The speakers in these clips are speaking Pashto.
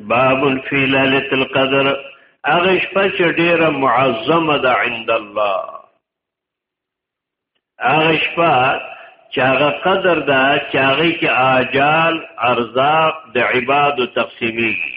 باب فی ليله القدر هغه شپه چې ډیره معظمه ده عند الله هغه شپه چې هغه قدر ده چې هغه کې آجال ارزاق د عبادت تقسیمیږي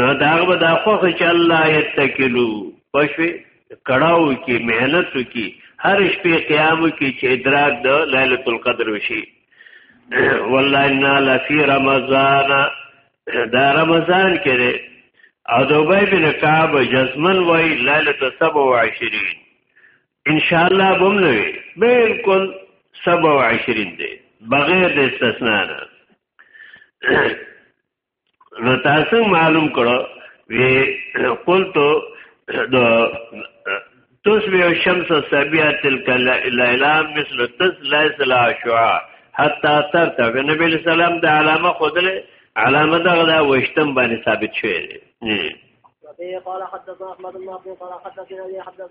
نو دا به دا خوخه چې الله یتکلو پښوی کړهو کې مهنت کې هر شپې قیام کې چې ادراک د ليله القدر وشي والله ان لفی رمضان دا رمضان کې ده او دوبه بن کعب جزمن وای ليله 27 ان شاء الله بم نه وي بالکل 27 ده بغیر د استثناء نه نو تاسو معلوم کړو وی قلت د تسبح الشمس سبيا تلك ليلا مثل تس ليس لا شعاع حتى ترتع نبی السلام د علامه خدله علامه دغه وشتم باندې ثابت شوی دی قال حدثنا احمد بن عبد قال حدثنا لي حدث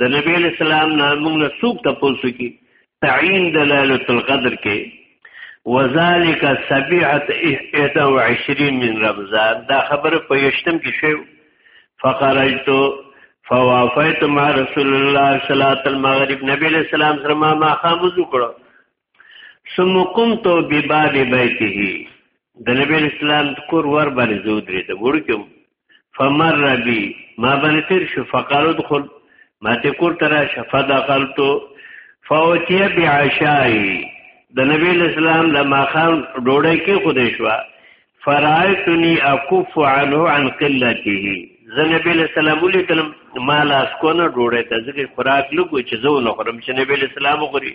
د نبی اسلام نه موږ نه څوک تاسو کی تعین دلالت القدر کې وذالک سبیعت 21 من رمضان دا خبر په یشتم کې شو فخرجت فوافیت مع رسول الله صلوات المغرب نبی علیہ السلام سره ما ما خاموز کړو ثم قمت بباب بيته د نبی اسلام کور ور باندې زو درې د ورکم فمر ربي ما باندې تیر شو فقالو دخل ما ته کور ترا شفا دخلت فوتي بعشاي د نبی اسلام د ماخام ډوړې کې خودې شو فرایتنی اکف عنه عن قلته زه نبی له سلام علیکم مال اس کو نه ډوړې ته ځکه خوراک لګو چې زه نه خورم چې نبی له سلام غوري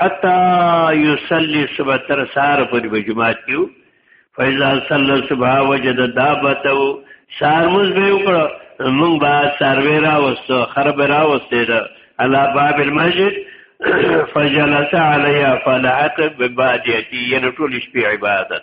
حتا یصلی صبح تر سار پر به جماعت کیو فیضا صلی صبح وجد دابته سار موږ به وکړو موږ با سروي را وستو خرب را وستې ده علا باب المسجد فجلس عليها فلعت بباديتي ینه ټول شپې عبادت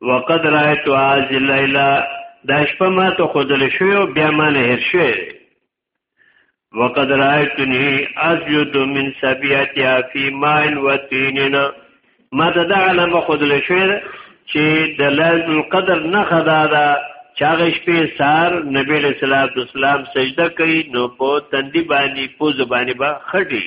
وقد رايت هذه الليله دا شپه ما ته خودل شو بیا ما نه هر شو وقد رايتني اسجد من سبياتها في ماء وتيننا ما ته دا علامه خودل شو چې د ليله القدر نه خدا دا چاغه شپې سار نبی له صلوات والسلام سجده کوي نو په تندي باندې پوز باندې با خټي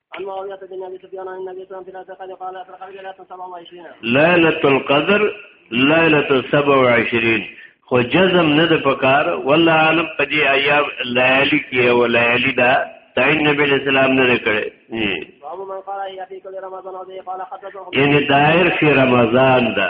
عن معاوية بن أبي سفيان عن النبي صلى الله عليه وسلم قال أفرق ليلة 27 ليلة القدر ليلة 27 خو جزم نه د پکار والله عالم په دې ایام ليالي کې او ليالي دا تعین نبی اسلام نه کړي یعنی دایر فی رمضان دا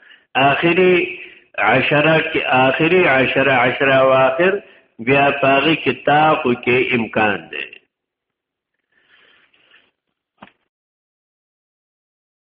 آخري عشره کې آخري عشره عشره واخر بیا پاغي کې تاقو کې امکان دی